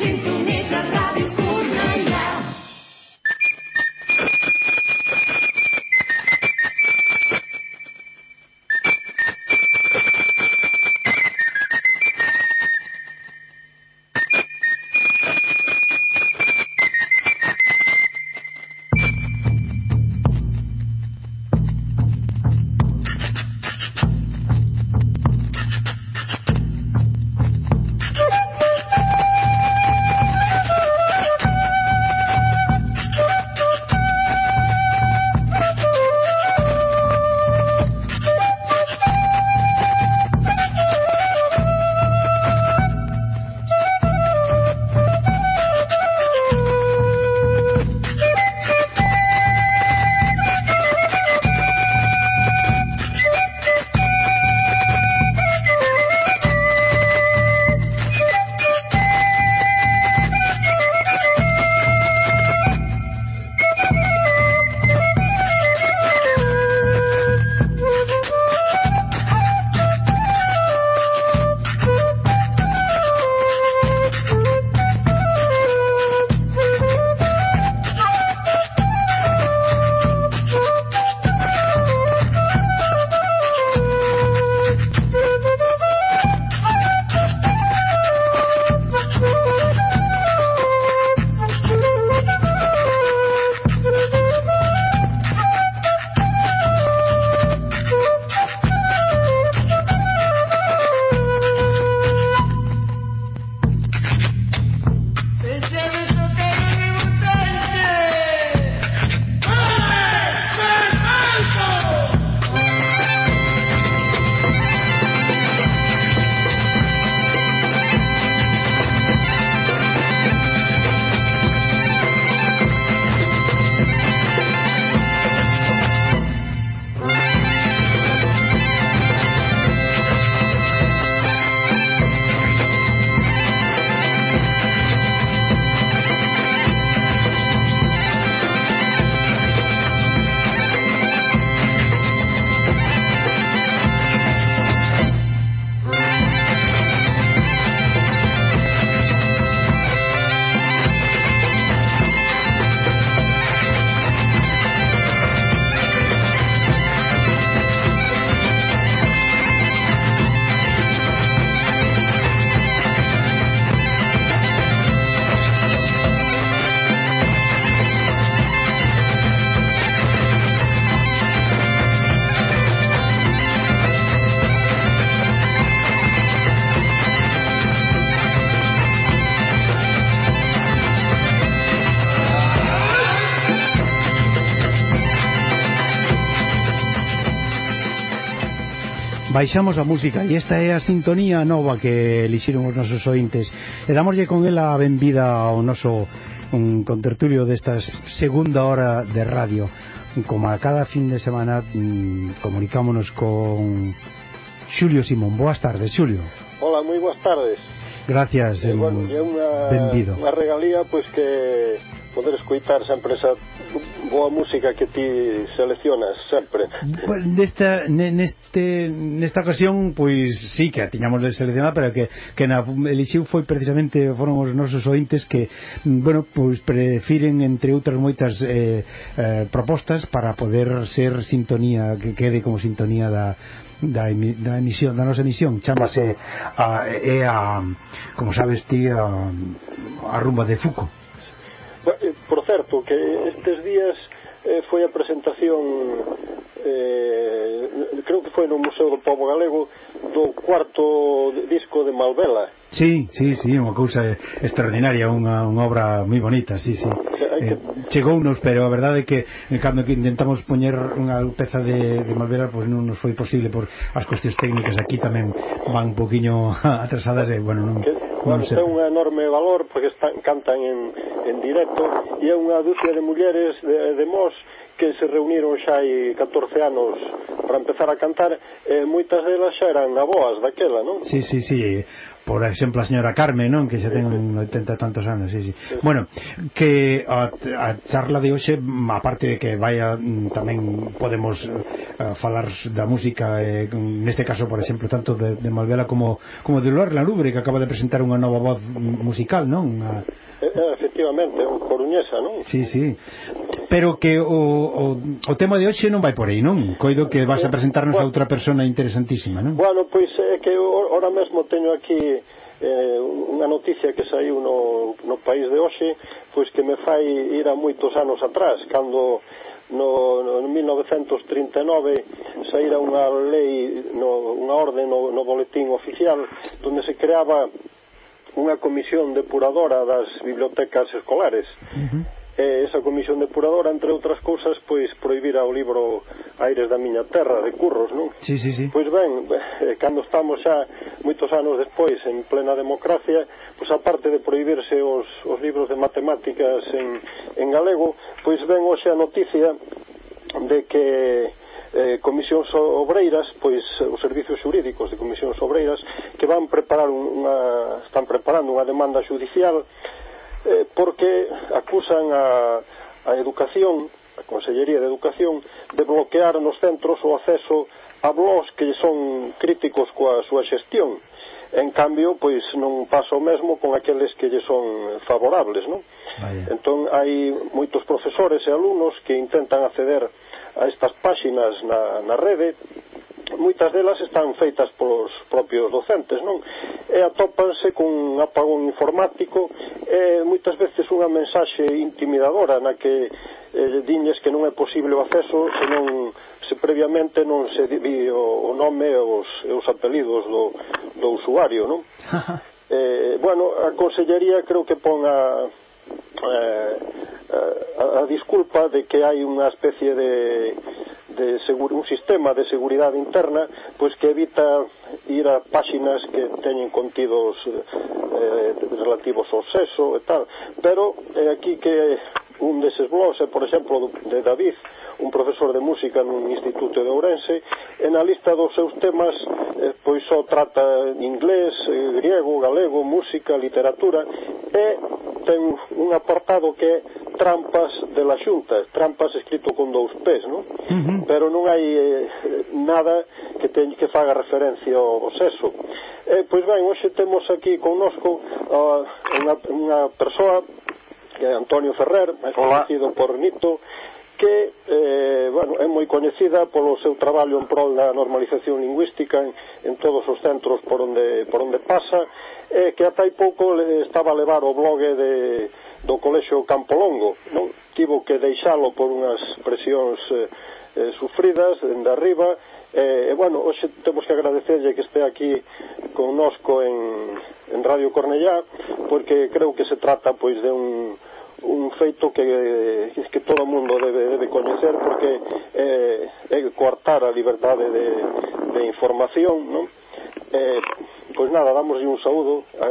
sin tu baixamos a música e esta é a sintonía nova que elixiron os nosos ointes. E damoslle con ela a benvida ao noso un contertulio desta segunda hora de radio. Como a cada fin de semana mm, comunicámonos con Xulio Simón. Boas tardes Xulio. Hola, moi boas tardes. Gracias, eh, bueno, mm, benvido. Unha regalía pois pues, que poder escoitar sempre esa boa música que ti seleccionas sempre. Pues nesta, neste, nesta ocasión, pois sí que a tiñamos seleccionada, pero que, que na elixiu foi precisamente foron os nosos ointes que, bueno, pois prefiren entre outras moitas eh, eh, propostas para poder ser sintonía, que quede como sintonía da, da, emi, da emisión, da nosa emisión chamase a, é a como sabes ti a, a rumba de Foucault Eh, por certo, que estes días eh, foi a presentación eh, creo que foi no Museo do Pobo Galego do cuarto disco de Malvela. Sí, sí, sí, unha cousa extraordinaria, unha, unha obra moi bonita, sí, sí. Eh, chegounos, pero a verdade é que cando que intentamos poñer unha peza de, de Malvela, pois non nos foi posible por as cuestións técnicas aquí tamén van un poquinho atrasadas e, bueno, non... Que, non sei. ten un enorme valor porque están, cantan en, en directo e é unha dúcia de mulleres de, de Mos que se reuniron xa hai 14 anos para empezar a cantar, eh, moitas delas xa eran aboas daquela, non? Sí, sí, sí por exemplo a señora Carmen, non, que xa ten 80 tantos anos, sí, sí. Bueno, que a, a charla de hoxe, aparte de que vaya mm, tamén podemos uh, falar da música, eh, neste caso, por exemplo, tanto de, de Malvela como como de Luar Lalubre, que acaba de presentar unha nova voz mm, musical, non? A... Eh, eh, efectivamente, coruñesa, non? Sí, sí pero que o, o, o tema de hoxe non vai por aí, non? Coido que vas a presentarnos bueno, a outra persona interesantísima, non? Bueno, pois é que ora mesmo teño aquí eh, unha noticia que saiu no, no país de hoxe pois que me fai ir a moitos anos atrás cando no, no 1939 saíra unha lei no, unha orde no, no boletín oficial donde se creaba unha comisión depuradora das bibliotecas escolares uh -huh e esa comisión depuradora, entre outras cousas, pois proibira o libro Aires da miña terra de Curros, non? Sí, sí, sí. Pois ben, eh, cando estamos xa moitos anos despois en plena democracia, pois aparte de proibirse os, os libros de matemáticas en, en galego, pois ben hoxe a noticia de que eh, comisións obreiras, pois os servicios xurídicos de comisións obreiras que van preparar unha están preparando unha demanda judicial eh, porque acusan a, a Educación, a Consellería de Educación, de bloquear nos centros o acceso a blogs que son críticos coa súa xestión. En cambio, pois non pasa o mesmo con aqueles que lle son favorables, non? Vaya. Entón, hai moitos profesores e alumnos que intentan acceder a estas páxinas na, na rede, moitas delas están feitas polos propios docentes, non? E atópanse cun apagón informático e moitas veces unha mensaxe intimidadora na que eh, diñes que non é posible o acceso se non se previamente non se di o, o nome e os, e os apelidos do, do usuario, non? eh, bueno, a Consellería creo que pon a, eh, a, a disculpa de que hai unha especie de de seguro, un sistema de seguridade interna pois que evita ir a páxinas que teñen contidos eh, relativos ao sexo e tal. Pero é eh, aquí que un deses blogs é, por exemplo, de David, un profesor de música nun instituto de Ourense, e na lista dos seus temas eh, pois só trata inglés, eh, griego, galego, música, literatura, e ten un apartado que é trampas de la xunta, trampas escrito con dous pés, non? Uh -huh. Pero non hai eh, nada que teña que faga referencia ao sexo. Eh, pois ben, hoxe temos aquí connosco uh, unha, unha persoa que é Antonio Ferrer, máis Hola. conocido por Nito, que eh, bueno, é moi coñecida polo seu traballo en prol da normalización lingüística en, en todos os centros por onde, por onde pasa e eh, que ata hai pouco le, estaba a levar o blog de, do Colexo Campolongo non? tivo que deixalo por unhas presións eh, eh, sufridas dende arriba eh, e bueno, hoxe temos que agradecerlle que este aquí connosco en, en Radio Cornellá porque creo que se trata pois de un un feito que, eh, que todo o mundo debe, debe coñecer porque eh, é coartar a liberdade de, de información non? Eh, pois nada, damoslle un saúdo a,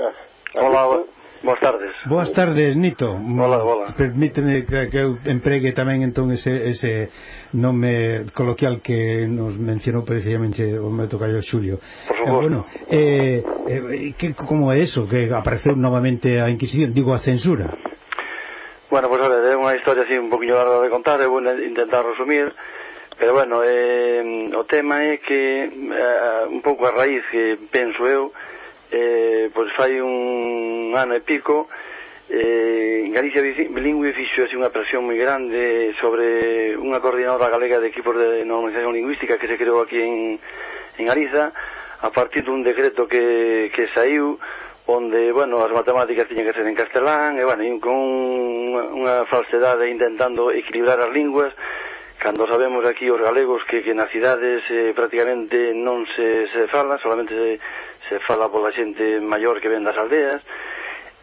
a Hola, Nito. boas tardes Boas tardes, Nito Hola, hola Permíteme que, que eu empregue tamén entón ese, ese nome coloquial que nos mencionou precisamente o meu tocayo Xulio Por suposto eh, bueno, eh, eh, que, Como é eso? Que apareceu novamente a Inquisición, digo a censura Bueno, pois pues, a ver, é unha historia así un poquinho larga de contar, eu vou intentar resumir, pero bueno, eh, o tema é que eh, un pouco a raíz que penso eu, eh, pois fai un ano e pico, eh, en Galicia Bilingüe fixo así unha presión moi grande sobre unha coordinadora galega de equipos de normalización lingüística que se creou aquí en, en Galiza, a partir dun decreto que, que saiu, onde, bueno, as matemáticas tiñan que ser en castelán, e, bueno, con unha, unha falsedade intentando equilibrar as linguas, cando sabemos aquí os galegos que, que nas cidades eh, prácticamente non se, se fala, solamente se, se fala pola xente maior que ven das aldeas,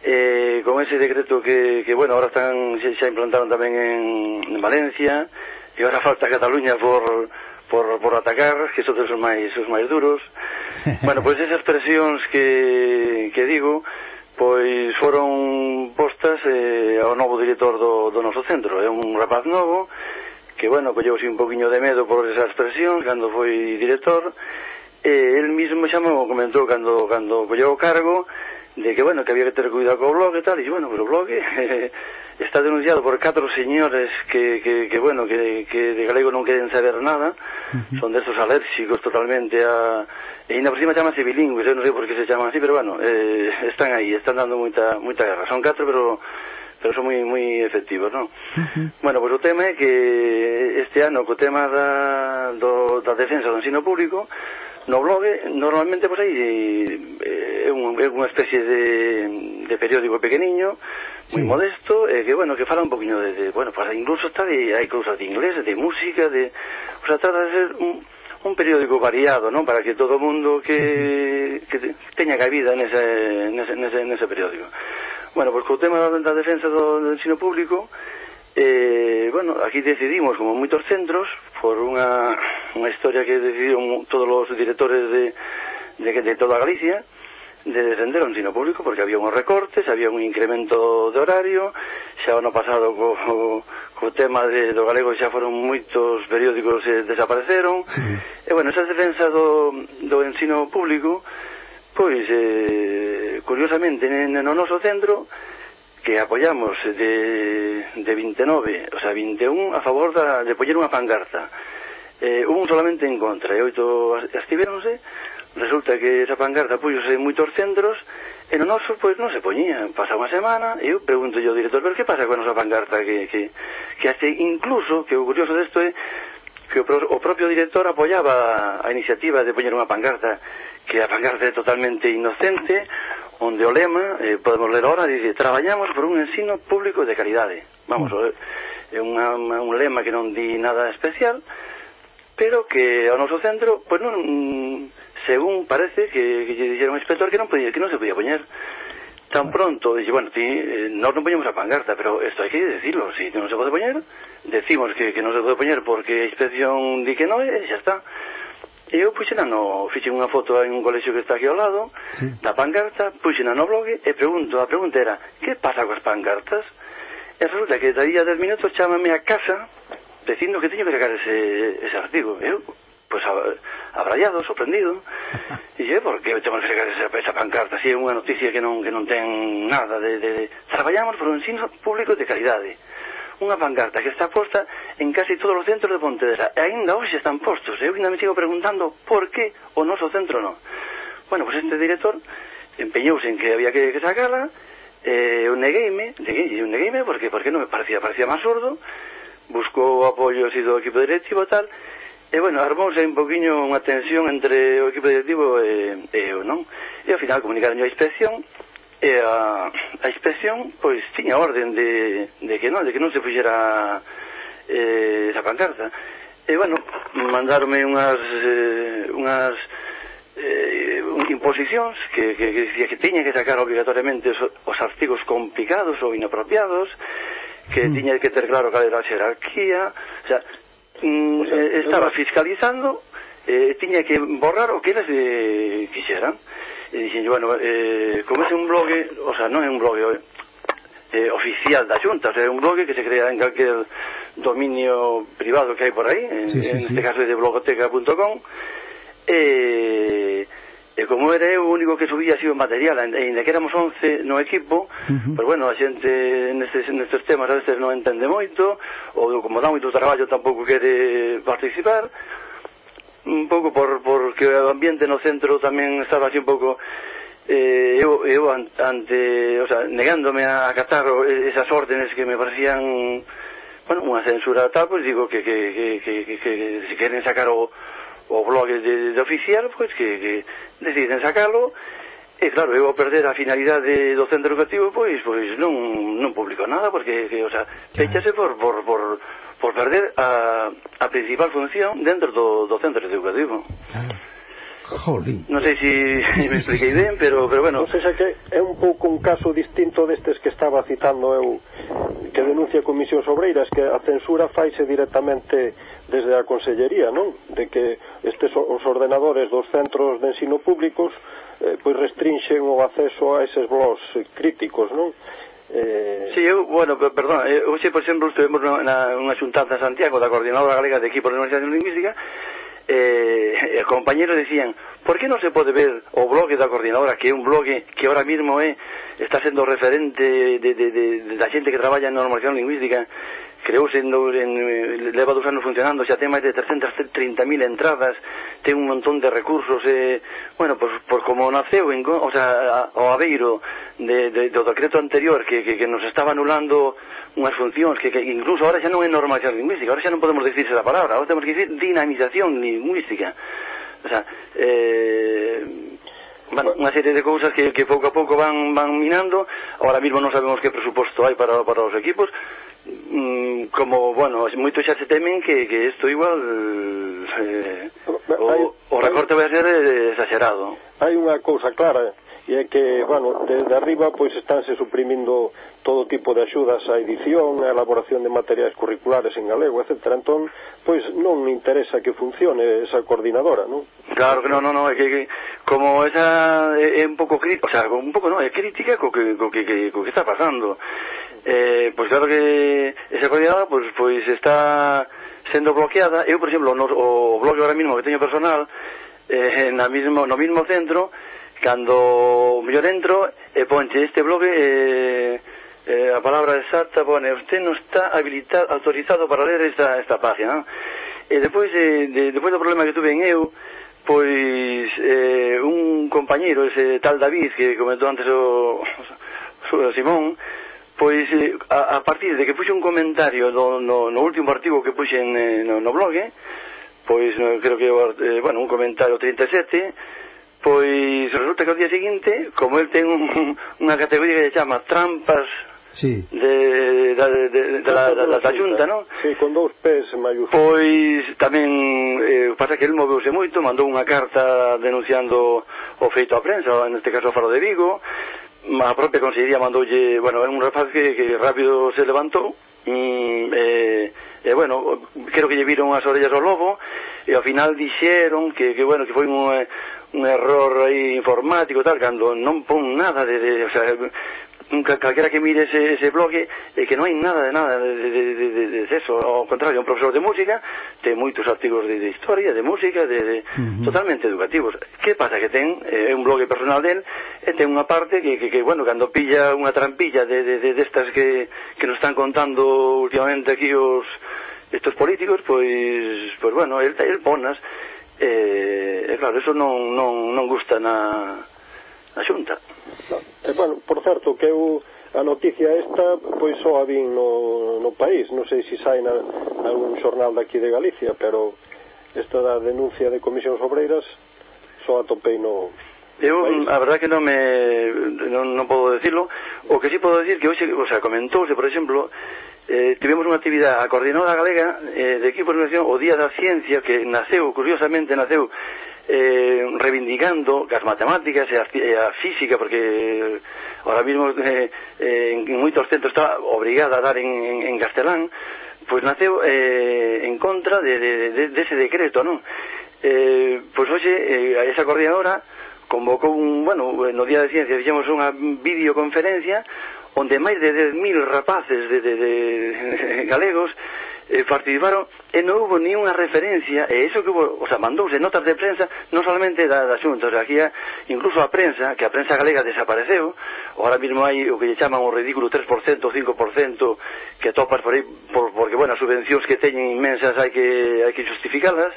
eh, con ese decreto que, que bueno, ahora están, xa implantaron tamén en, en Valencia, e agora falta Cataluña por por, por atacar, que son os máis, os máis duros. bueno, pois esas presións que, que digo, pois foron postas eh, ao novo director do, do noso centro. É un rapaz novo, que, bueno, colleu un poquinho de medo por esas presións, cando foi director, e el mismo xa me comentou cando, cando colleu o cargo, de que, bueno, que había que ter cuidado co blog e tal, e, bueno, pero o blog... Eh, está denunciado por catro señores que, que, que bueno, que, que de galego non queren saber nada, uh -huh. son destos alérxicos totalmente a... E ainda por cima chamase bilingües, eu non sei por que se chaman así, pero bueno, eh, están aí, están dando moita, moita guerra. Son catro, pero pero son moi moi efectivos, non? Uh -huh. Bueno, pois o tema é que este ano co tema da, do, da defensa do ensino público No blog, eh, normalmente, pois aí, é, un, é unha especie de, de periódico pequeniño, moi sí. modesto, e que, bueno, que fala un poquinho de, de bueno, pues, incluso está de, hai cousas de inglés, de música, de, o sea, trata de ser un, un periódico variado, non? Para que todo o mundo que, que teña cabida nese, nese, nese, nese periódico. Bueno, pois pues, co tema da, da defensa do, do ensino público, Eh, bueno, aquí decidimos, como moitos centros, por unha, unha historia que decidiron todos os directores de, de, de toda Galicia, de defender o ensino público porque había uns recortes, había un incremento de horario, xa ano pasado co, co tema de, do galego xa foron moitos periódicos que desapareceron sí. e bueno, esa defensa do, do ensino público pois eh, curiosamente no noso centro que apoyamos de, de 29, o sea, 21 a favor da, de poñer unha pancarta. Eh, un solamente en contra, e oito abstiveronse, resulta que esa pancarta puxose en moitos centros, e no noso, pois, non se poñía. Pasa unha semana, e eu pregunto ao director, pero que pasa con a nosa pancarta? Que, que, que até incluso, que o curioso desto é, que o, pro, o propio director apoiaba a iniciativa de poñer unha pancarta que a pancarta é totalmente inocente, onde o lema, eh, podemos ler ahora, dice, traballamos por un ensino público de calidade. Vamos, mm. é unha, un lema que non di nada especial, pero que ao noso centro, pois pues non, según parece, que, que lle dixeron ao inspector que non, podía, que non se podía poñer. Tan pronto, dixe, bueno, ti, eh, nós non poñemos a pancarta, pero isto hai que decirlo, si non se pode poñer, decimos que, que non se pode poñer porque a inspección di que non, e xa está E eu puxena no, fixe unha foto en un colexio que está aquí ao lado, sí. da pancarta, puxena no blog e pregunto, a pregunta era, que pasa coas pancartas? E resulta que daí a 10 minutos chamame a casa dicindo que teño que sacar ese, ese artigo. Eu, pois, pues, abrallado, sorprendido, e dixo, eh, por que temos que sacar esa, esa pancarta? Si é unha noticia que non, que non ten nada de, de... Traballamos por un ensino público de calidade unha pancarta que está posta en casi todos os centros de Pontevedra. E ainda hoxe están postos. Eu ainda me sigo preguntando por que o noso centro non. Bueno, pois pues este director empeñouse en que había que, que sacala eh, eu negueime, negueime, eu negueime porque, porque non me parecía, parecía máis sordo, buscou apoio así do equipo directivo e tal E, bueno, armouse un poquinho unha tensión entre o equipo directivo e, e eu, non? E, ao final, comunicaron a inspección e a, a inspección pois tiña orden de, de que non, de que non se fixera eh, esa pancarta. E bueno, mandarme unhas eh, unhas eh, imposicións que, que, que dicía que tiña que sacar obligatoriamente os, os artigos complicados ou inapropiados que mm. tiña que ter claro cal era a xerarquía. O sea, mm, o sea eh, estaba fiscalizando eh, tiña que borrar o que eles eh, quixeran e dixen, bueno, eh, como é un blog, o sea, non é un blog eh, oficial da xunta, o sea, é un blog que se crea en calquer dominio privado que hai por aí, en, sí, sí, en sí. este caso é de blogoteca.com, e... Eh, E como era eu o único que subía así o material, ainda que éramos 11 no equipo, uh -huh. pues bueno, a xente nestes, nestes temas a veces non entende moito, ou como dá moito traballo tampouco quere participar, un pouco por, porque o ambiente no centro tamén estaba así un pouco eh, eu, eu ante, o sea, negándome a acatar esas órdenes que me parecían bueno, unha censura tal, pois pues, digo que, que, que, que, que, que se queren sacar o, o blog de, de oficial, pois pues, que, que deciden sacalo, e claro, eu a perder a finalidade do centro educativo, pois, pois non, público, nada, porque, que, o sea, pechase por, por, por, por perder a, a principal función dentro do, do centro educativo. Claro. Jolín. Non sei se si me expliquei ben, pero, pero bueno. Non sei se que é un pouco un caso distinto destes que estaba citando eu que denuncia a Comisión Obreiras que a censura faise directamente desde a Consellería, non? De que estes os ordenadores dos centros de ensino públicos eh, pois restrinxen o acceso a eses blogs críticos, non? Eh... Sí, eu, bueno, perdón, eh, eu sei, por exemplo, estuvemos na, na unha xuntanza en Santiago da Coordinadora Galega de Equipos de Universidade Lingüística eh, eh, compañeros decían por que non se pode ver o blog da coordinadora que é un blog que ahora mismo é, está sendo referente de, de, de, de da xente que traballa en normalización lingüística? creouse en, en, leva dos anos funcionando, xa ten máis de 330.000 entradas, ten un montón de recursos, e, bueno, pois, pois como naceu, en, o sea, o aveiro de, de, do decreto anterior que, que, que nos estaba anulando unhas funcións que, que incluso ahora xa non é normalización lingüística, ahora xa non podemos dicirse a palabra, ahora temos que dicir dinamización lingüística. O sea, eh, bueno, unha serie de cousas que, que pouco a pouco van, van minando ahora mismo non sabemos que presuposto hai para, para os equipos mm, como, bueno, moito xa se temen que, que isto igual eh, o, o recorte vai ser eh, exagerado hai unha cousa clara e é que, bueno, desde arriba pois estánse suprimindo todo tipo de axudas á edición, a elaboración de materiais curriculares en galego, etc. Entón, pois non me interesa que funcione esa coordinadora, non? Claro que non, non, non, é que, que como esa é, é un pouco crítica, o sea, un pouco non, é crítica co que, co que, que, co que está pasando. Eh, pois claro que esa coordinadora pois, pois está sendo bloqueada. Eu, por exemplo, no, o blog ahora mismo que teño personal, eh, na mismo, no mismo centro cando mellor entro eh, e ponche este blog eh, eh, a palabra exacta pone usted non está habilitado, autorizado para ler esta, esta página e depois, eh, de, depois do problema que tuve en eu pois eh, un compañero, ese tal David que comentou antes o, o Simón pois eh, a, a partir de que puxe un comentario do, no, no último artigo que puxe en, no, no blog eh, pois eh, creo que, eh, bueno, un comentario 37, pois resulta que o día seguinte, como el ten un, unha categoría que se chama trampas sí. de, da, de, de, de, la, da, da, da xunta, non? Sí, con dous pés mayúsculos. Pois tamén, eh, pasa que el moveuse moito, mandou unha carta denunciando o feito á prensa, neste caso ao Faro de Vigo, a propia Consellería mandoulle, bueno, é un rapaz que, que rápido se levantou, mm, eh, e eh, bueno, creo que lle viron as orellas ao lobo e ao final dixeron que, que bueno, que foi un, eh, un error aí informático tal, cando non pon nada de, de o sea, nunca calquera que mire ese, ese blog é que non hai nada de nada de, de, de, de, de eso, ao contrario, un profesor de música ten moitos artigos de, de historia, de música, de, de uh -huh. totalmente educativos. Que pasa que ten eh, é eh, un blog personal del e ten unha parte que, que, que bueno, cando pilla unha trampilla de, de, de, de estas que, que nos están contando últimamente aquí os estos políticos, pois, pois bueno, el, el ponas, eh, claro, eso non, non, non gusta na na xunta. E, eh, bueno, por certo, que eu a noticia esta pois só a vin no, no país. Non sei se sai na, algún xornal daqui de Galicia pero esta da denuncia de comisións obreiras só a topei no Eu, a verdad que non me non, non podo decirlo. O que si sí podo decir que hoxe, o sea, comentouse por exemplo eh, tivemos unha actividade a coordinadora galega eh, de equipo de o Día da Ciencia que naceu, curiosamente naceu eh, reivindicando que as matemáticas e a, e a física, porque ahora mismo eh, eh en, en moitos centros está obrigada a dar en, en, en castelán, pois naceu eh, en contra de, de, de, de ese decreto, non? Eh, pois hoxe, eh, esa coordinadora convocou un, bueno, no Día de Ciencia fixemos unha videoconferencia onde máis de 10.000 rapaces de, de, de, de galegos eh, participaron eh, e non houve unha referencia eh, e iso que hubo, o sea, mandouse notas de prensa non solamente da, da xunta, o sea, aquí a, incluso a prensa, que a prensa galega desapareceu ahora mismo hai o que lle chaman o ridículo 3% ou 5% que topas por aí por, porque, bueno, as subvencións que teñen inmensas hai que, hai que justificalas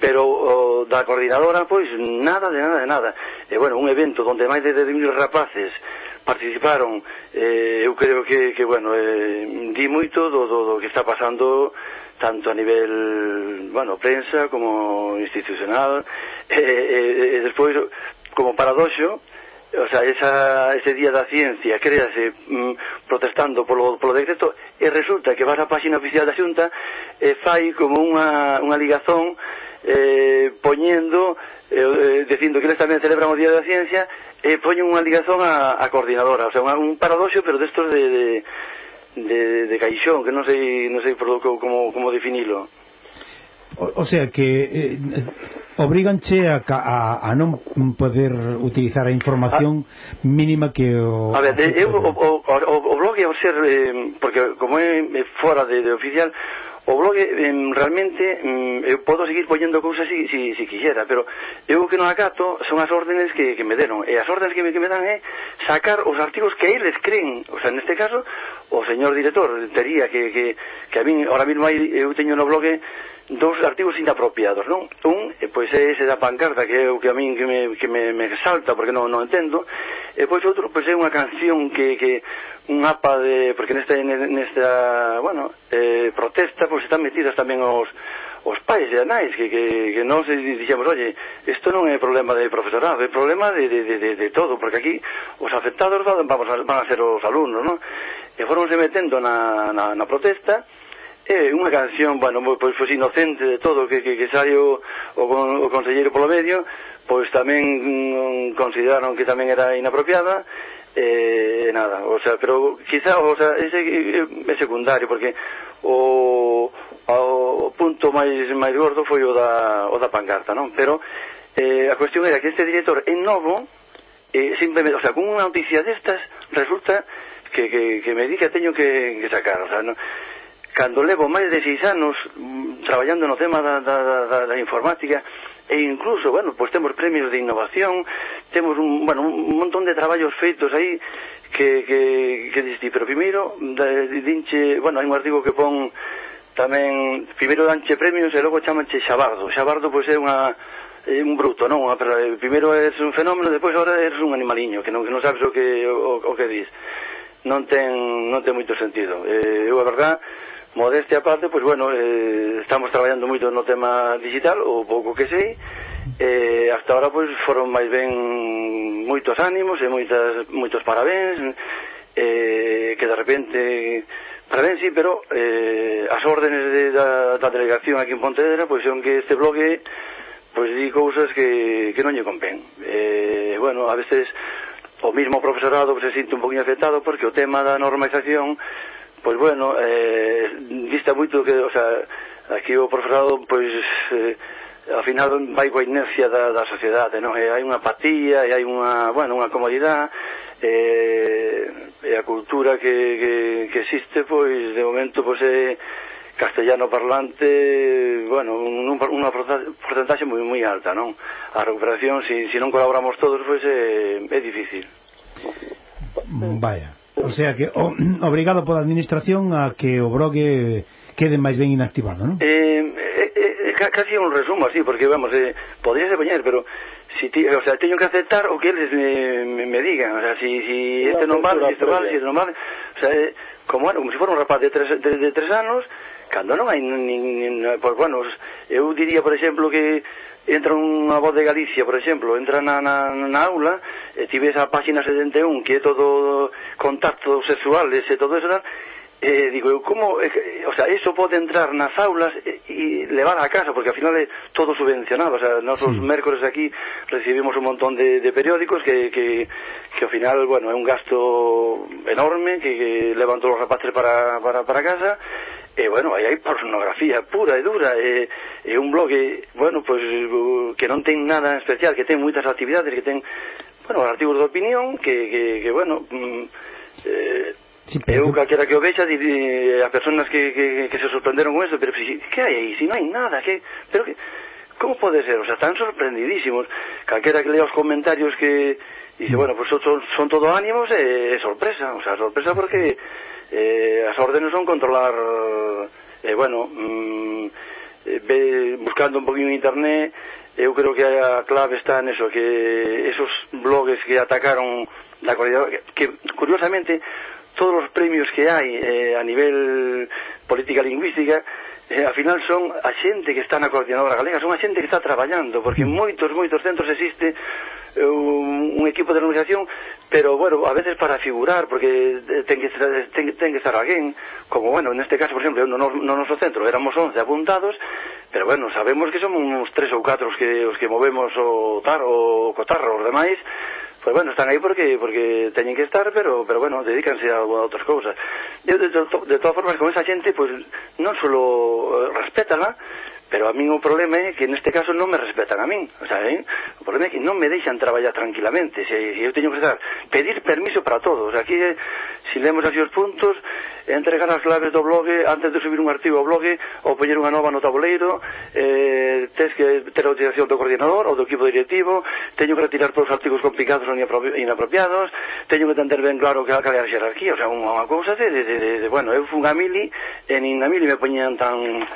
pero o, da coordinadora, pois, nada de nada de nada. E, bueno, un evento onde máis de 10.000 rapaces participaron. Eh, eu creo que, que bueno, eh, di moito do, do, do que está pasando tanto a nivel, bueno, prensa como institucional, e, eh, eh, e despois, como paradoxo, o sea, esa, ese día da ciencia, créase, mm, protestando polo, polo decreto, e resulta que vas á páxina oficial da Xunta e fai como unha, unha ligazón eh, poñendo, eh, eh dicindo que eles tamén celebran o Día da Ciencia, e poñen unha ligazón a, a coordinadora, o sea, un paradoxo, pero destos de, de, de, de caixón, que non sei, non sei por, como, como definilo. O, o sea que eh, obriganche a, a, a non poder utilizar a información a, mínima que o... A ver, eu, o, o, o, o blog ao ser, eh, porque como é fora de, de oficial, o blog em, realmente em, eu podo seguir poñendo cousas si, si, si quixera, pero eu que non acato son as órdenes que, que me deron. E as órdenes que me, que me dan é sacar os artigos que eles creen, o sea, neste caso o señor director tería que, que, que a mí, ahora mismo hai, eu teño no blog dous artigos inapropiados, non? Un, e, pois é ese da pancarta que é o que a min que me, que me, me salta porque non, non entendo, e pois outro pois é unha canción que, que un apa de porque nesta nesta, bueno, eh, protesta pois están metidas tamén os os pais e anais nais que, que, que non se dixemos, oye, isto non é problema de profesorado, é problema de, de, de, de todo, porque aquí os afectados van, vamos a, van a ser os alumnos, non? E foronse metendo na, na, na protesta, Eh, é unha canción, bueno, pois, pois inocente de todo que, que, que saiu o, o, o conselleiro polo medio, pois tamén mm, consideraron que tamén era inapropiada, eh, nada, o sea, pero quizá, o sea, ese é secundario porque o, o punto máis máis gordo foi o da o da pancarta, non? Pero eh, a cuestión era que este director é novo, eh, simplemente, o sea, con unha noticia destas resulta que, que, que me di que teño que, que sacar, o sea, non, cando levo máis de seis anos mm, traballando no tema da, da, da, da informática e incluso, bueno, pois temos premios de innovación, temos un, bueno, un montón de traballos feitos aí que, que, que diste, pero primeiro dinche, bueno, hai un artigo que pon tamén, primeiro danche premios e logo chamanche xabardo, xabardo pois é unha é un bruto, non? Ah, pero, eh, primeiro é un fenómeno, depois agora é un animaliño que non, que non sabes o que, o, o que dis. Non ten, non ten moito sentido. Eh, eu a verdad modestia aparte, pois bueno, eh, estamos traballando moito no tema digital, o pouco que sei, eh, hasta ahora pois foron máis ben moitos ánimos e moitas, moitos parabéns, eh, que de repente parabéns, sí, pero eh, as órdenes de, da, da delegación aquí en Pontevedra pois son que este bloque pois di cousas que, que non lle compén. Eh, bueno, a veces o mismo profesorado pois, se sinte un poquinho afectado porque o tema da normalización Pois bueno, eh, dista moito que, o sea, aquí o profesorado, pois, eh, ao final vai coa inercia da, da sociedade, non? E hai unha apatía, e hai unha, bueno, unha comodidade, eh, e a cultura que, que, que existe, pois, de momento, pois, é castellano parlante, bueno, un, unha porcentaxe moi moi alta, non? A recuperación, se si, si non colaboramos todos, pois é, é difícil. Vaya. O sea que o, obrigado pola administración a que o Brogue quede máis ben inactivado, non? Eh, eh, eh, casi un resumo así, porque vamos, eh, podría ser poñer, pero si ti, o sea, teño que aceptar o que eles me, me, me digan, o sea, si, si este non vale, si este vale, si este non vale, o sea, eh, como, bueno, como se si fora un rapaz de tres, de, de tres anos, cando non hai nin, nin, pues, bueno, eu diría, por exemplo, que entra unha voz de Galicia, por exemplo, entra na, na, na aula, e ti ves a página 71, que é todo contacto sexual, ese todo eso, eh, digo eu, como, eh, o sea, eso pode entrar nas aulas e, e levar a casa, porque ao final é todo subvencionado, o sea, nos sí. mércores aquí recibimos un montón de, de periódicos que, que, que ao final, bueno, é un gasto enorme que, que levan todos os rapaces para, para, para casa e bueno, aí hai pornografía pura e dura e, e un blog bueno, pois, que non ten nada especial que ten moitas actividades que ten bueno, artigos de opinión que, que, que bueno mm, eh, Sí, pero... Eu calquera que o vexa di, di, a personas que, que, que se sorprenderon con eso, pero si, que hai aí, si non hai nada, que, pero que, como pode ser? O sea, están sorprendidísimos. Calquera que lea os comentarios que dice, mm. bueno, pues son, son todo ánimos e, e sorpresa, o sea, sorpresa porque eh, as órdenes son controlar eh, bueno mm, eh, ve, buscando un poquinho en internet eu creo que a clave está en eso que esos blogs que atacaron la coordinadora que curiosamente todos os premios que hai eh, a nivel política lingüística eh, al final son a xente que está na coordinadora galega, son a xente que está traballando, porque en mm. moitos, moitos centros existe un, un equipo de organización pero bueno, a veces para figurar, porque eh, ten que, ten, ten que estar alguén, como bueno, neste caso, por exemplo, no, no noso centro éramos 11 apuntados, pero bueno, sabemos que son uns tres ou catro os que, os que movemos o tar, o cotarro, os demais, pues bueno, están aí porque porque teñen que estar, pero pero bueno, dedícanse a, a outras cousas. Eu de, de, de todas formas con esa xente, pues, non só eh, respétala, Pero a min o problema é que neste caso non me respetan a min. O, sea, eh? o problema é que non me deixan traballar tranquilamente. Se, se eu teño que estar, pedir permiso para todos. O sea, aquí, eh, se lemos así os puntos, entregar as claves do blog antes de subir un artigo ao blog ou poñer unha nova no tabuleiro, eh, tens que ter a autorización do coordinador ou do equipo directivo, teño que retirar todos os artigos complicados ou inapropiados, teño que entender ben claro que cal é a xerarquía. O sea, unha cousa de, de, de, de, bueno, eu fun a mili e nin a mili me poñían tan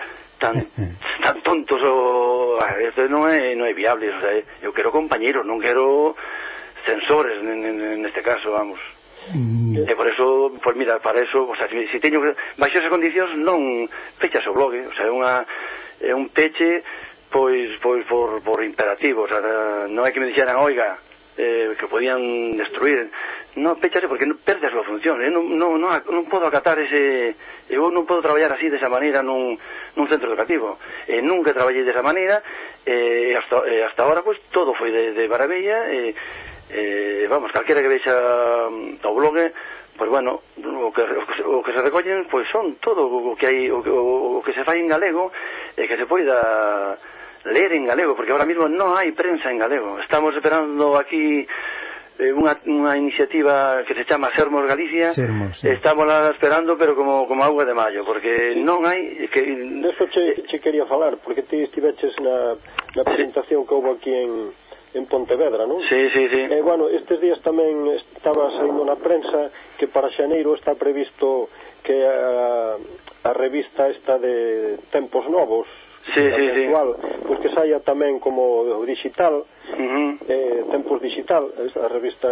tan tan tontos o isto non é non é viable, o sea, eu quero compañeiros, non quero censores neste caso, vamos. Mm. E por eso, pois mira, para eso, o sea, se si teño baixo esas condicións non fechas o blog, eh? o sea, é unha é eh, un peche pois pois por por imperativo, o sea, non é que me dixeran, "Oiga, eh, que podían destruir non pechase porque non perdes a función eh? non, non, non, non podo acatar ese eu non podo traballar así desa maneira nun, nun centro educativo eh, nunca traballei desa maneira eh, hasta, eh, hasta ahora pois pues, todo foi de, de maravilla eh, eh, vamos, calquera que vexa o blogue pois bueno, o que, o que, o que se recollen pois son todo o que hai o, o, o que se fai en galego e eh, que se poida ler en galego, porque ahora mismo non hai prensa en galego. Estamos esperando aquí eh, unha, unha iniciativa que se chama Sermos Galicia Sermos, sí. estamos lá esperando pero como, como agua de maio porque sí. non hai que... Desto che, eh, che quería falar porque ti estiveches na, na presentación que houve aquí en, en Pontevedra, non? Sí, sí, sí. E, eh, bueno, estes días tamén estaba saindo na prensa que para xaneiro está previsto que a, a revista esta de Tempos Novos sí, sí, virtual, sí. pois que saia tamén como digital, uh -huh. eh, Tempos Digital, a revista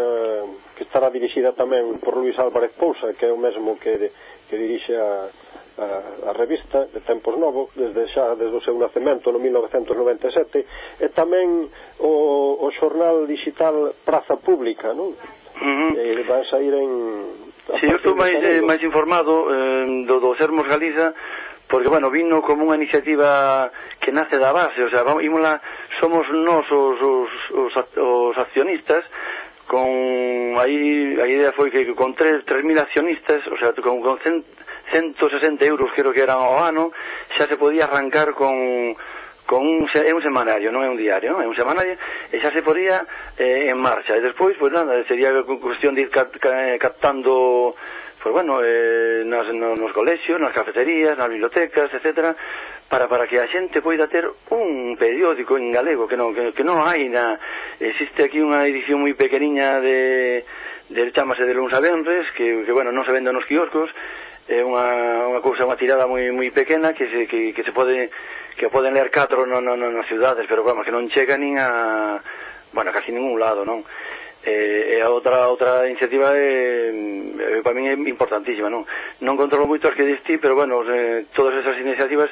que estará dirixida tamén por Luis Álvarez Pousa, que é o mesmo que, que dirixe a, a, a revista de Tempos Novo, desde xa desde o seu nacemento no 1997, e tamén o, o xornal digital Praza Pública, non? Uh -huh. eh, van sair en, Si sí, eu estou máis, eh, máis informado eh, do, do Sermos Galiza porque, bueno, vino como unha iniciativa que nace da base, o sea, vamos, ímola, somos nós os, os, os, os accionistas, con aí a idea foi que con 3 3000 accionistas, o sea, con, con 100, 160 euros creo que eran ao ano, xa se podía arrancar con con un, é un semanario, non é un diario, non? é un semanario, e xa se podía eh, en marcha. E despois, pois nada, sería cuestión de ir cat, eh, captando pues bueno, eh, nas, nos, nos colexios, nas cafeterías, nas bibliotecas, etc., para, para que a xente poida ter un periódico en galego que non, que, que non hai na... Existe aquí unha edición moi pequeniña de, de chamase de Luns a Benres, que, que bueno, non se vende nos quioscos, é unha, unha cousa, unha tirada moi moi pequena que se, que, que se pode que poden ler catro no, no, no, nas cidades, pero vamos, que non chega nin a bueno, casi ningún lado, non? Eh, e a outra outra iniciativa é, eh, para min é importantísima, non? Non controlo moito as que diste, pero bueno, eh, todas esas iniciativas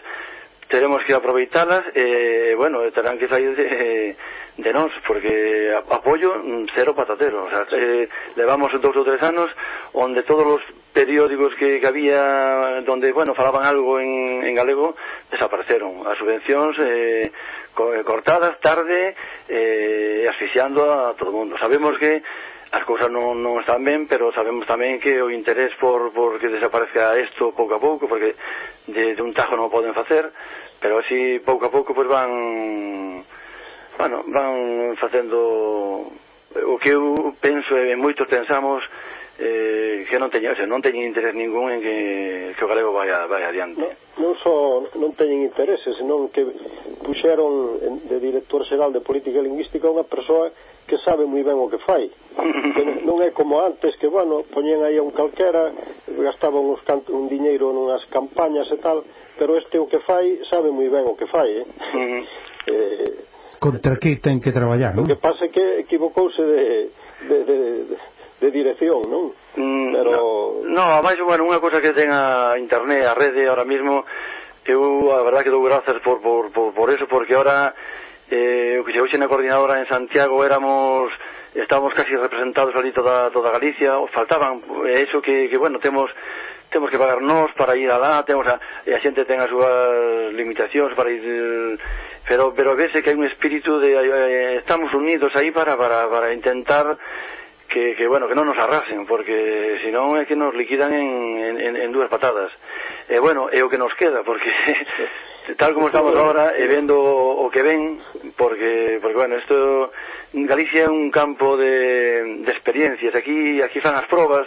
teremos que aproveitalas e, eh, bueno, terán que sair de, eh, de nós, porque apoio mm, cero patatero. O sea, eh, levamos dous ou tres anos onde todos os periódicos que, que había donde, bueno, falaban algo en, en galego, desapareceron. As subvencións eh, eh, cortadas tarde eh, asfixiando a todo o mundo. Sabemos que as cousas non, non están ben, pero sabemos tamén que o interés por, por que desaparezca isto pouco a pouco, porque de, de un tajo non o poden facer, pero así pouco a pouco pois van bueno, van facendo o que eu penso e eh, moitos pensamos eh, que non teñen, o sea, non teñen interés ningún en que, que o galego vai, vai adiante. Non, non só non teñen interese, senón que puxeron de director xeral de política lingüística unha persoa que sabe moi ben o que fai que non é como antes que, bueno, poñen aí a un calquera gastaban uns canto, un diñeiro nunhas campañas e tal pero este o que fai sabe moi ben o que fai eh? Uh -huh. eh contra que ten que traballar non? o que pasa é que equivocouse de, de, de, de de dirección, non? Mm, Pero... No, no máis, bueno, unha cousa que ten a internet, a rede, ahora mismo, eu a verdad que dou grazas por, por, por, por eso, porque ahora eh, o que se hoxe na coordinadora en Santiago éramos estábamos casi representados ali toda, toda Galicia, os faltaban eso que, que bueno, temos temos que pagar nós para ir alá, temos a, e a xente ten as súas limitacións para ir pero pero vese que hai un espírito de eh, eh estamos unidos aí para para para intentar que, que bueno, que non nos arrasen, porque senón é que nos liquidan en, en, en dúas patadas. E bueno, é o que nos queda, porque tal como estamos agora e vendo o que ven, porque, porque bueno, isto, Galicia é un campo de, de experiencias, aquí, aquí fan as probas,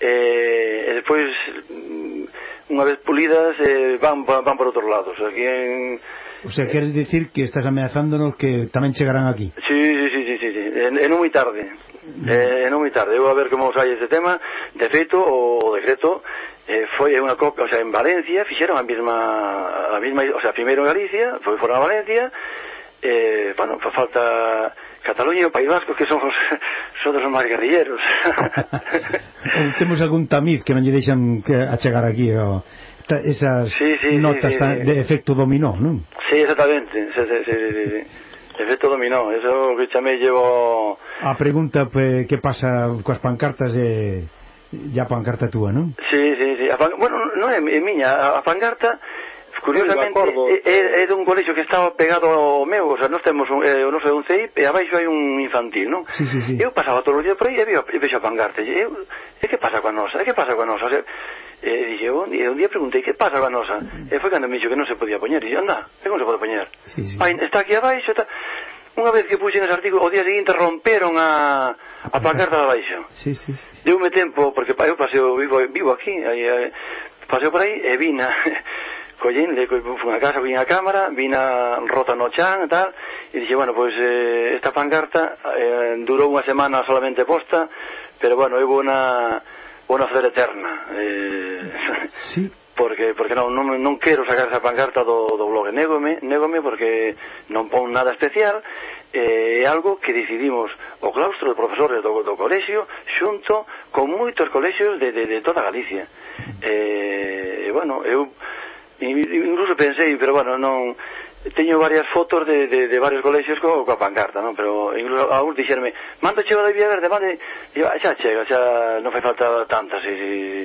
eh, e despois, mm, unha vez pulidas, eh, van, van por outros lados, aquí en... O sea, queres dicir que estás ameazándonos que tamén chegarán aquí? Sí, sí, sí, sí, sí. en, en non moi tarde eh, non moi tarde, eu a ver como sai ese tema de feito, o, o decreto eh, foi unha copia, o sea, en Valencia fixeron a mesma, a mesma o sea, primeiro en Galicia, foi fora a Valencia eh, bueno, fa falta Cataluña e o País Vasco que son os, son os máis guerrilleros temos algún tamiz que non lle deixan a chegar aquí o, esas sí, sí, notas sí, sí, de efecto dominó, non? Sí, exactamente. Sí, sí, sí, sí, sí. Efecto dominó, eso que chamei llevo... A pregunta pues, que pasa coas pancartas de... Ya pancarta túa, non? Sí, sí, sí. A pan... Bueno, non é, é miña. A pancarta Curiosamente, é, é dun colexio que estaba pegado ao meu, o sea, nós temos un, eh, o noso é un CEIP e abaixo hai un infantil, non? Sí, sí, sí. Eu pasaba todos os días por aí e vexo a pancarta. Eu, e que pasa coa nosa? E que pasa coa nosa? O sea, Eh, e dixo, un día, un día preguntei, que pasa, Vanosa? Eh, e foi cando me dixo que non se podía poñer. E Dixo, anda, que non se pode poñer? Sí, sí. Está aquí abaixo, está... Unha vez que puxen ese artigo, o día seguinte romperon a, a pancarta de abaixo. Sí, sí, sí. Deume tempo, porque eu paseo, vivo, vivo aquí, aí, aí, paseo por aí e vina collín, le fui a casa, vin a cámara, vina rota no chan e tal, e dixe, bueno, pois pues, eh, esta pancarta eh, durou unha semana solamente posta, pero bueno, eu vou na unha federa eterna eh, sí. porque porque non, non, non quero sacar esa pancarta do, do blog négome, négome porque non pon nada especial eh, é eh, algo que decidimos o claustro de profesores do, do colexio xunto con moitos colexios de, de, de toda Galicia eh, e bueno, eu incluso pensei, pero bueno, non teño varias fotos de, de, de varios colexios co, coa pancarta, non? Pero incluso a un dixerme, manda chega de Vía Verde, mande, e ah, xa chega, xa non fai falta tantas, si, si, si.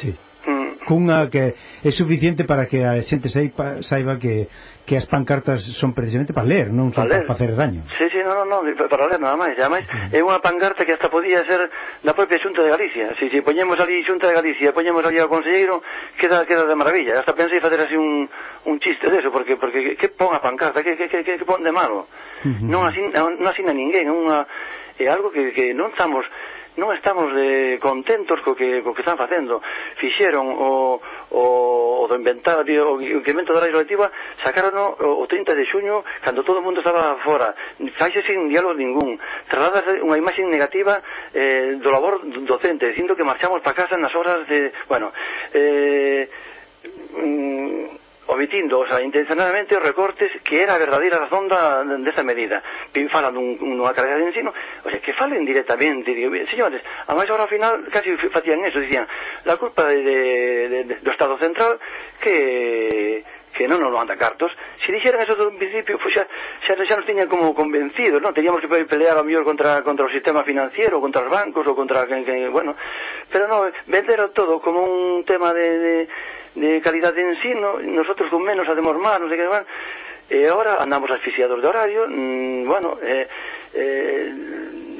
Sí. Mm. Cunha que é suficiente para que a xente saiba, saiba que, que as pancartas son precisamente para ler, non son para, para facer daño. Sí, sí, no, no, no, para ler nada máis. E ademais, mm. é unha pancarta que hasta podía ser da propia Xunta de Galicia. Si, si poñemos ali Xunta de Galicia, poñemos ali ao Conselleiro, queda, queda de maravilla. Hasta pensei facer así un, un chiste deso, porque, porque que pon a pancarta, que, que, que, que que pon de malo. Uh -huh. Non asina, non asina ninguén, é unha... É algo que, que non estamos non estamos de contentos co que, co que están facendo. Fixeron o, o, o do inventario, o incremento da radioactiva, sacaron o, o 30 de xuño, cando todo o mundo estaba fora. Faixe sin diálogo ningún. Trasladas unha imaxe negativa eh, do labor docente, dicindo que marchamos para casa nas horas de... Bueno, eh, mm, omitindo, o sea, intencionadamente os recortes que era a verdadeira razón da, desta medida. Pin falan dun, unha carga de ensino, o sea, que falen directamente, digo, señores, a máis ahora ao final casi facían eso, dicían, la culpa de, de, de, do Estado Central que que non nos manda cartos. Se dixeran eso desde un principio, pues xa, xa, xa nos tiñan como convencidos, non? Teníamos que pelear a mellor contra, contra o sistema financiero, contra os bancos, ou contra... Que, que, bueno, pero non, venderon todo como un tema de, de, de calidad de ensino, nosotros con menos, hacemos más, non sei que, bueno, E ora andamos asfixiados de horario, mm, bueno, eh, eh,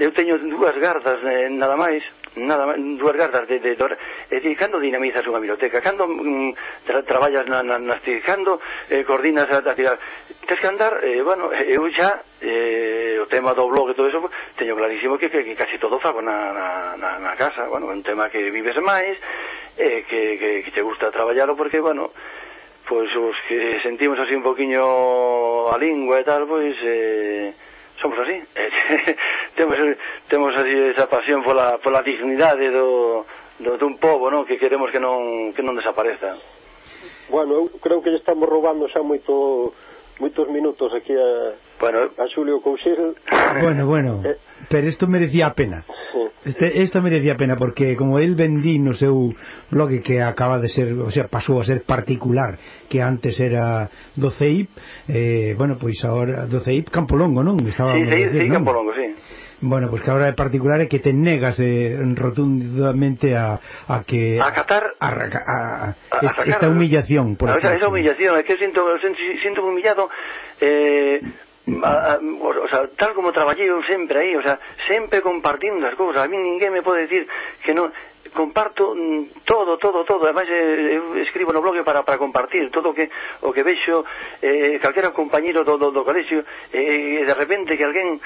eu teño dúas gardas eh, nada máis, nada máis, dúas gardas de, de, de é dicir, cando dinamizas unha biblioteca, cando mm, tra, traballas na, na, nas cando eh, coordinas a, a tirar, tens que andar, eh, bueno, eh, eu xa eh, o tema do blog e todo eso, teño clarísimo que, que, que casi todo fago na, na, na, na casa, bueno, é un tema que vives máis, eh, que, que, que te gusta traballalo porque, bueno, pois os que sentimos así un poquinho a lingua e tal, pois eh, somos así. temos, temos así esa pasión pola, pola dignidade do, do, dun povo non? que queremos que non, que non desapareza. Bueno, eu creo que estamos roubando xa moito, moitos minutos aquí a, Bueno, a Xulio Couser... Bueno, bueno, eh. pero isto merecía a pena. Este, esto merecía pena, porque como el vendí no seu blog que acaba de ser, o sea, pasou a ser particular, que antes era do CEIP, eh, bueno, pois agora do CEIP Campolongo, non? Estaba sí, sí, decir, sí, non? Campolongo, sí. Bueno, pois pues que agora é particular é que te negas eh, rotundamente a, a que... A acatar... A, a, a, a, a esta humillación, por a, esa, esa humillación, é que sinto, sinto, sinto humillado... Eh, Mm. Ah, ah, a, a, o sea, tal como traballei eu sempre aí, o sea, sempre compartindo as cousas, a mí ninguén me pode dicir que non. Comparto mm, todo, todo, todo, además eh, eu escribo no blog para, para compartir todo o que, o que vexo eh, calquera compañero do, do, do colexio eh, de repente que alguén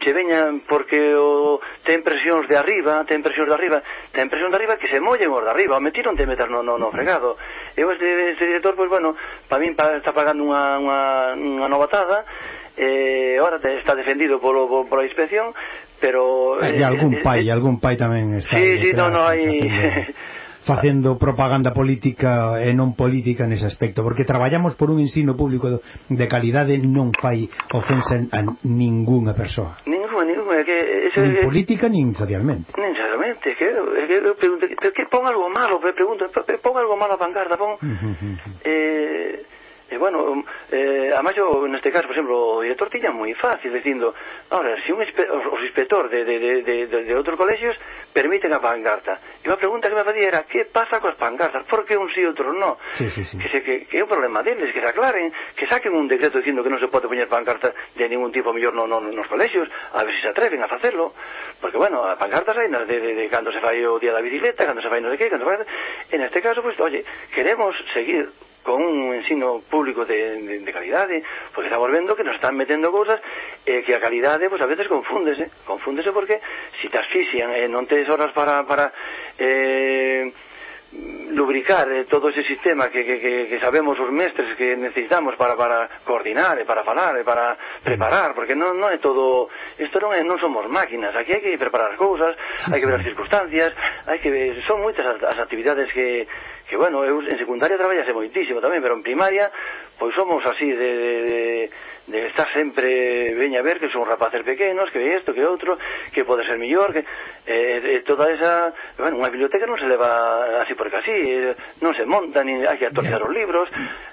che veñan porque o ten presións de arriba, ten presións de arriba, ten presións de arriba que se mollen os de arriba, o metiron te meter no, no, no fregado. Eu este, este director, pois, bueno, para min pa, está pagando unha, unha, unha novatada, eh, ahora te está defendido polo, polo, pola inspección, pero... Hai eh, algún pai, eh, algún pai tamén está... Sí, sí, no, no, hai... facendo propaganda política e non política nese aspecto, porque traballamos por un ensino público de calidade non fai ofensa a ningunha persoa. Ninguna, ninguna, é que... Ese, nin política, nin socialmente. Nin socialmente, é que, é que eu pregunto, que pon algo malo, pregunto, pon algo malo a vanguarda, pon... Uh -huh, uh -huh. Eh, E, bueno, um, eh, a maio, neste caso, por exemplo, o director tiña moi fácil, dicindo, ahora, se si un inspe os inspector de, de, de, de, de outros colegios permiten a pancarta. E unha pregunta que me facía era, que pasa coas pancartas? Por que un sí e outro non? Sí, sí, sí. Que, se, que, que é un problema deles, que se aclaren, que saquen un decreto dicindo que non se pode poñer pancartas de ningún tipo, mellor non, no, nos colegios, a ver se si se atreven a facelo. Porque, bueno, a pancartas hai nas de, de, de cando se fai o día da bicicleta, cando se fai non sei que, cando se fai... En este caso, pois, pues, oye, queremos seguir con un ensino público de, de, de calidade, porque estamos vendo que nos están metendo cousas eh, que a calidade, pois pues, a veces confúndese, confúndese porque si te asfixian e eh, non tes horas para, para eh, lubricar eh, todo ese sistema que, que, que que sabemos os mestres que necesitamos para, para coordinar e para falar e para preparar porque non, non é todo isto non, é, non somos máquinas aquí hai que preparar as cousas hai que ver as circunstancias hai que ver, son moitas as, as actividades que, que bueno, eu en secundaria traballase moitísimo tamén, pero en primaria pois somos así de, de, de, de estar sempre veña a ver que son rapaces pequenos, que isto, que outro, que pode ser mellor, que eh, toda esa, bueno, unha biblioteca non se leva así porque así, eh, non se monta nin hai que actualizar os libros.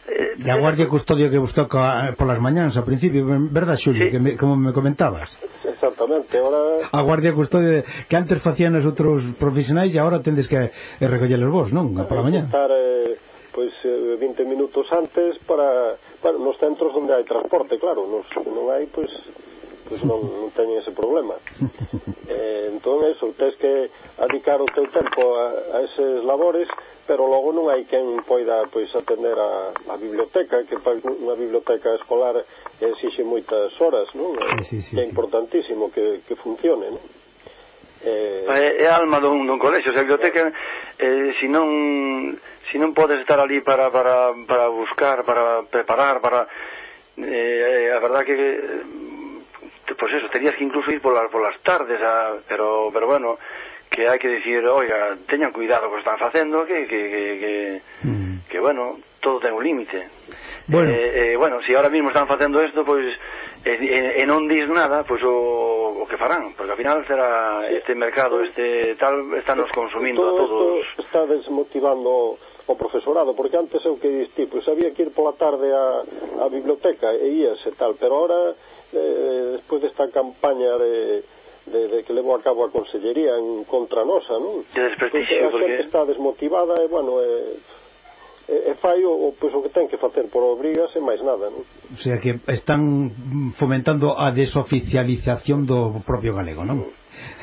Eh, e a guardia custodia que vos toca eh, polas mañáns ao principio, verdad, Xulio, sí. que me, como me comentabas? Exactamente, ahora A guardia custodia que antes facían os outros profesionais e agora tendes que eh, recollelos vos, non? Pola mañá. Estar, eh pois eh, 20 minutos antes para, bueno, nos centros onde hai transporte, claro, nos non hai pois pois non, non teñen ese problema. Eh, entón, eso, tens que adicar o teu tempo a, a eses labores, pero logo non hai quen poida pois atender a, a biblioteca, que para unha biblioteca escolar exixe moitas horas, non? Sí, sí, sí, é importantísimo que, que funcione, non? Eh, eh... É, é a alma dun, dun colexo, a biblioteca, eh, se non, se non podes estar ali para, para, para buscar, para preparar, para... Eh, a verdad que pois pues eso, tenías que incluso ir polas, polas tardes, a, pero, pero bueno, que hai que dicir, oiga, teñan cuidado co que están facendo, que, que, que, que, mm. que bueno, todo ten un límite. Bueno. Eh, eh, bueno, si ahora mismo están facendo isto, pois e, e non dis nada, pois o, o que farán, porque ao final será este mercado, este tal, estános consumindo todo a todos. Todo está desmotivando o profesorado, porque antes eu que dis ti, pois había que ir pola tarde a, a biblioteca e íase tal, pero ahora, eh, despois desta campaña de, de, de que levou a cabo a consellería en contra nosa, non? De desprestixio, porque... A xente está desmotivada e, bueno, eh, e, e fai o, o, pois, o que ten que facer por obrigas e máis nada non? o sea que están fomentando a desoficialización do propio galego non?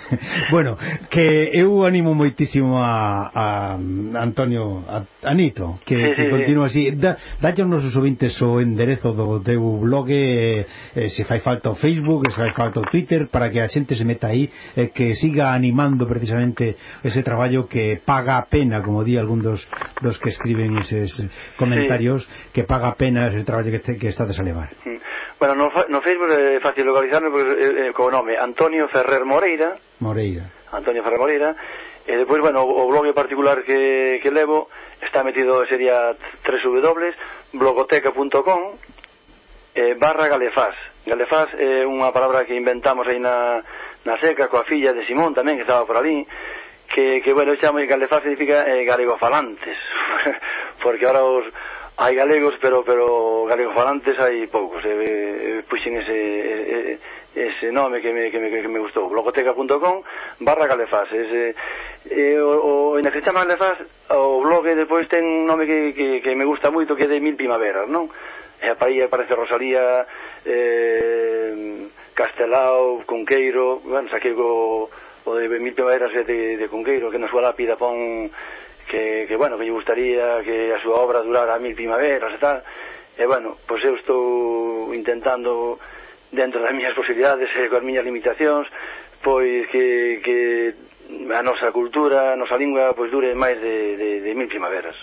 bueno, que eu animo moitísimo a, a Antonio a, a Nito que, sí, que sí, continúa así da, dalle nos os ouvintes o enderezo do teu blog eh, eh, se fai falta o Facebook se fai falta o Twitter para que a xente se meta aí eh, que siga animando precisamente ese traballo que paga a pena como di algún dos, dos que escriben eses comentarios sí. que paga a pena ese traballo que, te, que estades a levar sí. Bueno, no, no Facebook é fácil localizarme porque, eh, eh co nome Antonio Ferrer Moreira Moreira. Antonio Ferrer Moreira. E depois, bueno, o blog particular que, que levo está metido sería www.blogoteca.com eh, barra galefaz. Galefaz é eh, unha palabra que inventamos aí na, na seca coa filla de Simón tamén que estaba por ali que, que bueno, chamo galefaz significa eh, galegofalantes porque ahora os, hai galegos pero pero galegofalantes hai poucos eh, eh, puxen ese, eh, ese nome que me, que me, que me gustou, blogoteca.com barra Galefaz. Ese, e, eh, eh, o, o, en que chama Galefaz, o blog depois ten un nome que, que, que me gusta moito, que é de Mil Primaveras, non? E eh, aí aparece Rosalía, eh, Castelao, Conqueiro, bueno, saquei o, o de Mil Primaveras de, de Conqueiro, que na súa lápida pon que, que bueno, que lle gustaría que a súa obra durara mil primaveras e tal. E bueno, pois eu estou intentando dentro das miñas posibilidades e coas miñas limitacións pois que, que a nosa cultura, a nosa lingua pois dure máis de, de, de mil primaveras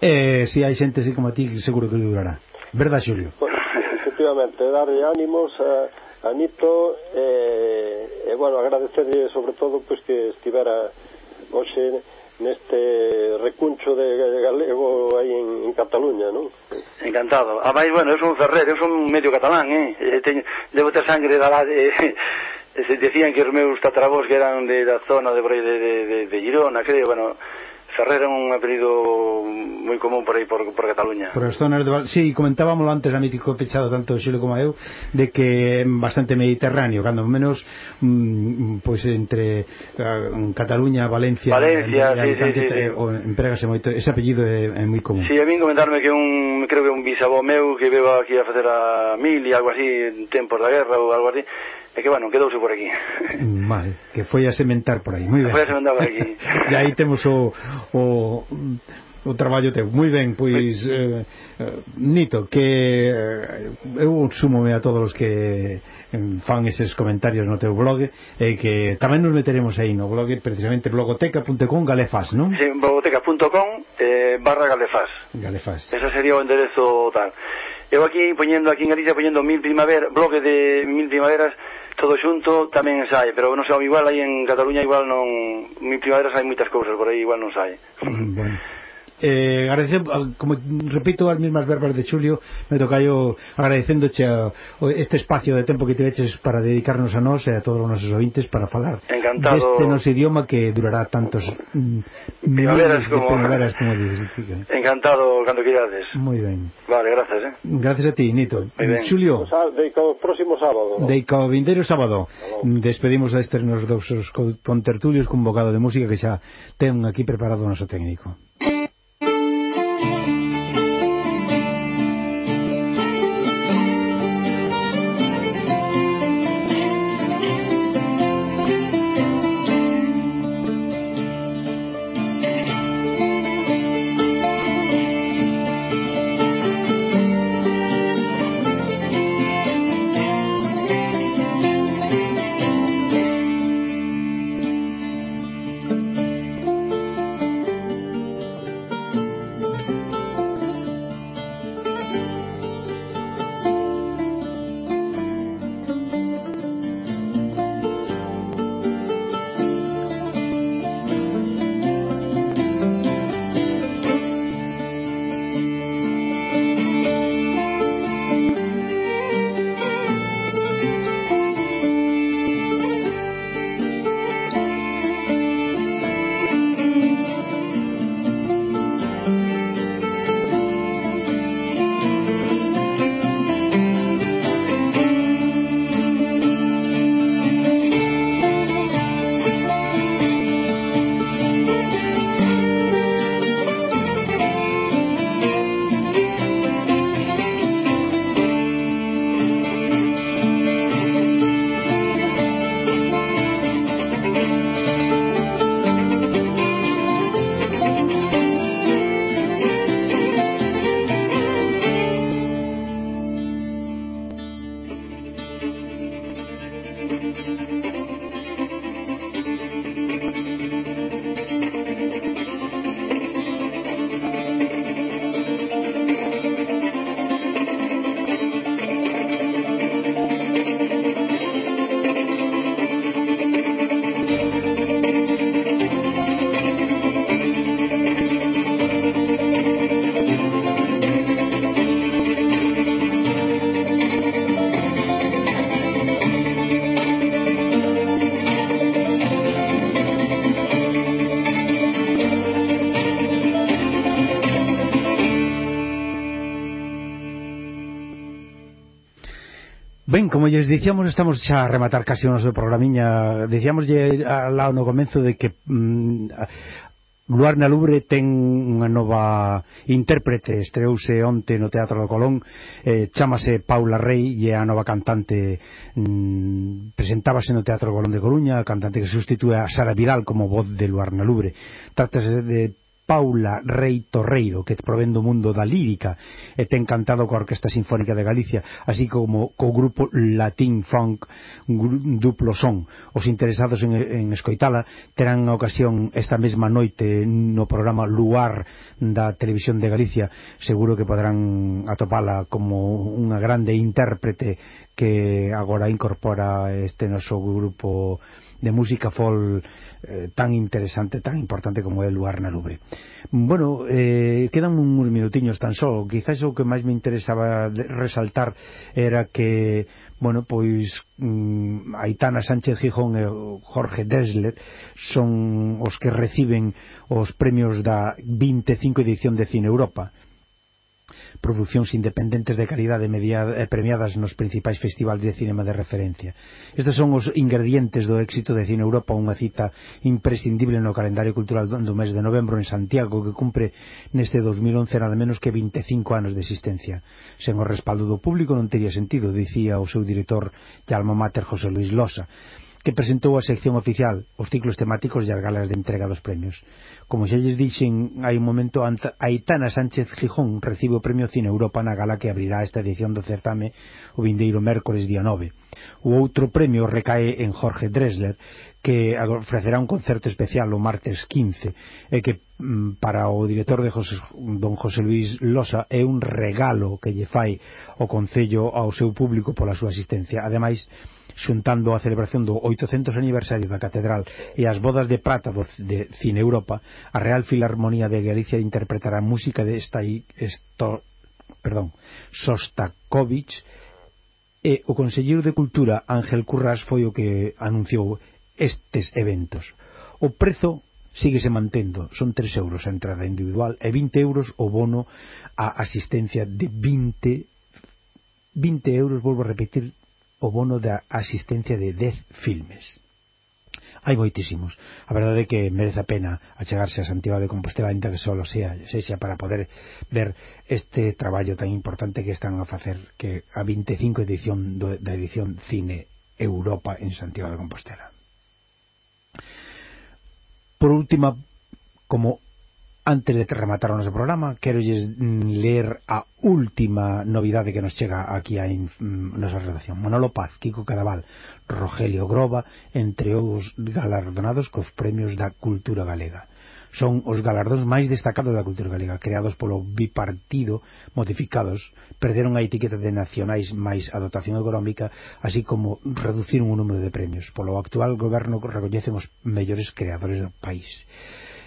eh, si hai xente así como a ti seguro que durará verdad Xulio? Bueno, efectivamente, darle ánimos a, a Nito e, eh, eh, bueno, agradecerlle sobre todo pois que estivera hoxe neste recuncho de galego aí en, en Cataluña, non? Encantado. Ah, A máis, bueno, eu son ferrer, eu son medio catalán, eh. eh? Teño, debo ter sangre da lá de... Eh, se decían que os meus tatarabós que eran de da zona de, de, de, de Girona, creo, bueno, Ferrer é un apelido moi común por aí por, por Cataluña. Por as zonas de Val... Sí, comentábamos antes a mítico pechado tanto Xile como eu de que é bastante mediterráneo, cando menos mm, pois pues, entre uh, Cataluña, Valencia, Valencia e, sí, sí, sí, sí. Eh, o, empregase moito ese apellido é, é moi común. Si, sí, a min comentarme que un creo que un bisavó meu que veva aquí a facer a mil e algo así en tempos da guerra ou algo así E que, bueno, quedouse por aquí. Mm, Mal, que foi a sementar por aí, moi ben. Foi a sementar por aquí. e aí temos o, o, o traballo teu. Moi ben, pois, eh, eh, Nito, que eh, eu súmome a todos os que fan eses comentarios no teu blog e que tamén nos meteremos aí no blog precisamente blogoteca.com galefas, non? Sí, blogoteca.com eh, barra galefas. Galefas. Ese sería o enderezo tal. Eu aquí poñendo aquí en Galicia poñendo mil primavera, bloque de mil primaveras todo xunto tamén sai, pero non sei, igual aí en Cataluña igual non mil primaveras hai moitas cousas, por aí igual non sai. Mm, bueno eh, agradecer, ah, como repito as mesmas verbas de Xulio me tocaio agradecéndoche a, a este espacio de tempo que te eches para dedicarnos a nós e a todos os nosos ouvintes para falar Encantado. deste noso idioma que durará tantos mm, primaveras como, primaveras como dices, Encantado cando quirades Moi ben Vale, gracias eh? Gracias a ti, Nito Xulio ah, Deico próximo sábado ¿no? Deico vindeiro sábado Hello. Despedimos a estes nos dos contertulios con bocado de música que xa ten aquí preparado o noso técnico como lles dicíamos, estamos xa a rematar casi o noso programiña. Dicíamos lá no comenzo de que mm, Luarna Lubre ten unha nova intérprete, estreouse onte no Teatro do Colón, eh, chamase Paula Rey e é a nova cantante mm, presentábase no Teatro do Colón de Coruña, a cantante que sustitúe a Sara Vidal como voz de Luarna Lubre. Trátase de Paula Rei Torreiro, que provén do mundo da lírica e ten cantado coa Orquesta Sinfónica de Galicia, así como co grupo Latin Funk Duplo Son. Os interesados en, en escoitala terán a ocasión esta mesma noite no programa Luar da Televisión de Galicia. Seguro que podrán atopala como unha grande intérprete que agora incorpora este noso grupo de música folk eh, tan interesante, tan importante como é Luar na Lubre. Bueno, eh, quedan uns minutiños tan só. Quizás o que máis me interesaba resaltar era que, bueno, pois mm, Aitana Sánchez Gijón e Jorge Dresler son os que reciben os premios da 25 edición de Cine Europa producións independentes de calidade mediada, e eh, premiadas nos principais festivais de cinema de referencia. Estes son os ingredientes do éxito de Cine Europa, unha cita imprescindible no calendario cultural do mes de novembro en Santiago, que cumpre neste 2011 nada menos que 25 anos de existencia. Sen o respaldo do público non tería sentido, dicía o seu director Yalmo Mater José Luis Losa que presentou a sección oficial os ciclos temáticos e as galas de entrega dos premios. Como xa lles dixen hai un momento, Aitana Sánchez Gijón recibe o premio Cine Europa na gala que abrirá esta edición do certame o vindeiro mércores día 9. O outro premio recae en Jorge Dresler, que ofrecerá un concerto especial o martes 15, e que mm, para o director de José, don José Luis Losa é un regalo que lle fai o Concello ao seu público pola súa asistencia. Ademais, xuntando a celebración do 800 aniversario da Catedral e as bodas de prata do, de Cine Europa, a Real Filarmonía de Galicia interpretará música de esta esto, perdón, Sostakovich e o Conselleiro de Cultura Ángel Currás foi o que anunciou estes eventos. O prezo síguese mantendo, son 3 euros a entrada individual e 20 euros o bono a asistencia de 20 20 euros, volvo a repetir, o bono da asistencia de 10 filmes hai moitísimos. A verdade é que merece a pena achegarse a Santiago de Compostela ainda que solo sea, sexa para poder ver este traballo tan importante que están a facer que a 25 edición do, da edición Cine Europa en Santiago de Compostela. Por última, como Antes de rematar o noso programa, quero ler a última novidade que nos chega aquí a mm, nosa redacción. Manolo Paz, Kiko Cadaval, Rogelio Groba, entre os galardonados cos premios da cultura galega. Son os galardóns máis destacados da cultura galega, creados polo bipartido, modificados, perderon a etiqueta de nacionais máis a dotación económica, así como reduciron o número de premios. Polo actual goberno recoñecen os mellores creadores do país.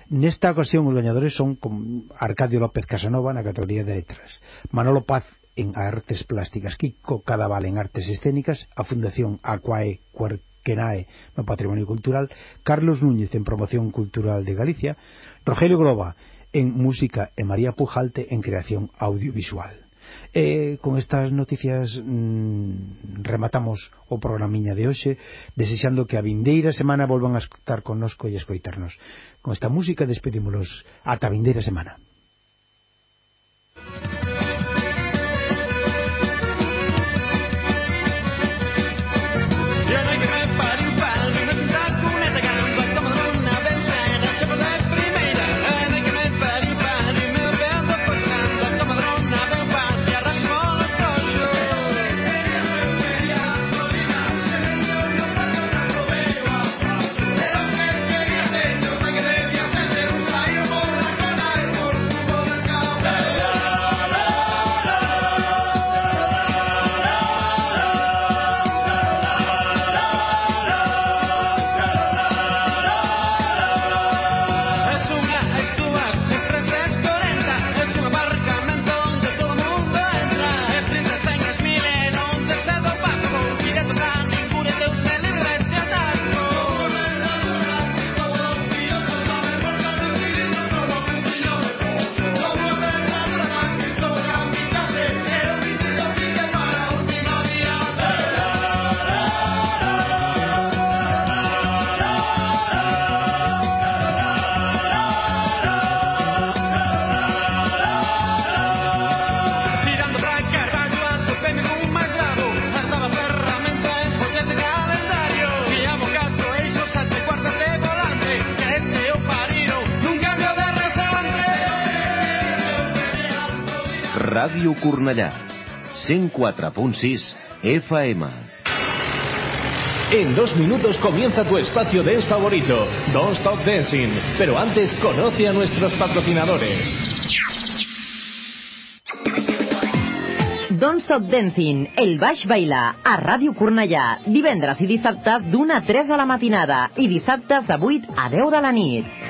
Nesta ocasión os gañadores son con Arcadio López Casanova na categoría de letras, Manolo Paz en artes plásticas, Kiko Cadaval en artes escénicas, a Fundación Aquae Querquenae no patrimonio cultural, Carlos Núñez en promoción cultural de Galicia, Rogelio Groba en música e María Pujalte en creación audiovisual. E con estas noticias mmm, rematamos o programiña de hoxe, desexando que a vindeira semana volvan a escutar connosco e escoitarnos. Con esta música despedímonos ata a vindeira semana. Cornellà. 104.6 FM. En dos minutos comienza tu espacio dance favorito, Don't Stop Dancing. Pero antes conoce a nuestros patrocinadores. Don't Stop Dancing, el Baix Bailar, a Ràdio Cornellà, divendres i dissabtes d'una a 3 de la matinada i dissabtes de 8 a 10 de la nit.